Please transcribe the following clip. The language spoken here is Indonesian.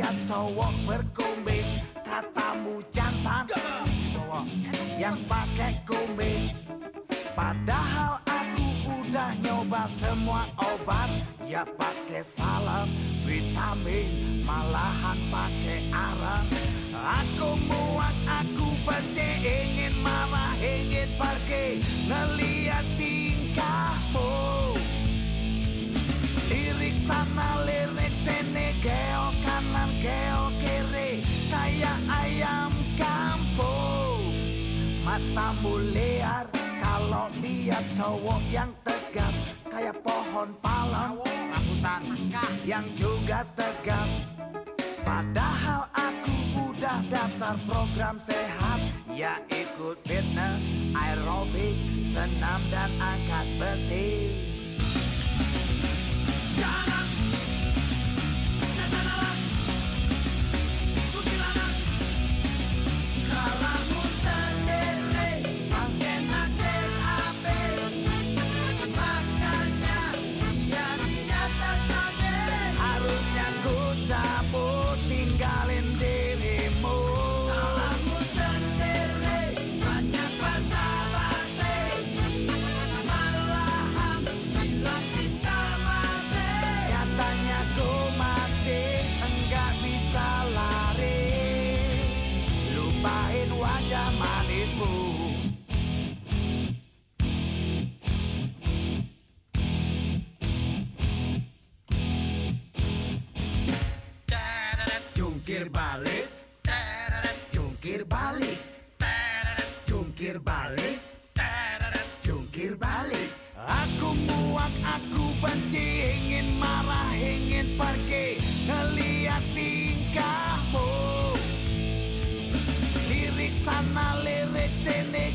cowok berkumis Katamu jantan. Yang pakai kumis. Padahal aku udah nyoba semua obat. Ya pakai salep, vitamin Malahan pakai arang. Aku muak, aku benci Ingin marah, ingin pergi. Ngeliat Matamu liar Kalau lihat cowok yang tegap Kayak pohon palem. Rambutan. Yang juga tegap. Padahal aku udah daftar program sehat Ya ikut fitness, aerobik, senam dan angkat besi Jungkir balik. Jungkir balik. Jungkir balik. Jungkir balik. Aku muak, aku benci Ingin marah, ingin pergi. Ngeliat tingkahmu. Lirik sana, lirik sini